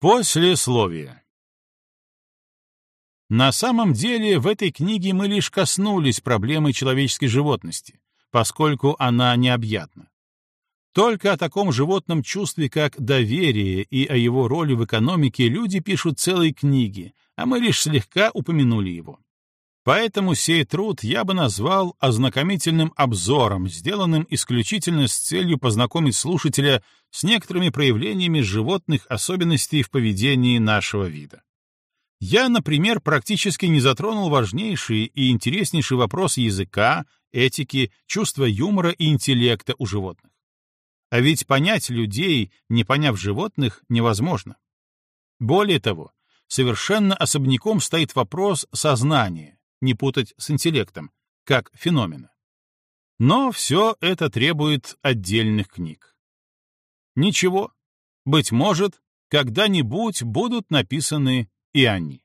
Послесловие. На самом деле в этой книге мы лишь коснулись проблемы человеческой животности, поскольку она необъятна. Только о таком животном чувстве, как доверие, и о его роли в экономике люди пишут целые книги, а мы лишь слегка упомянули его. Поэтому сей труд я бы назвал ознакомительным обзором, сделанным исключительно с целью познакомить слушателя с некоторыми проявлениями животных особенностей в поведении нашего вида. Я, например, практически не затронул важнейший и интереснейший вопрос языка, этики, чувства юмора и интеллекта у животных. А ведь понять людей, не поняв животных, невозможно. Более того, совершенно особняком стоит вопрос сознания, не путать с интеллектом, как феномена. Но все это требует отдельных книг. Ничего, быть может, когда-нибудь будут написаны и они.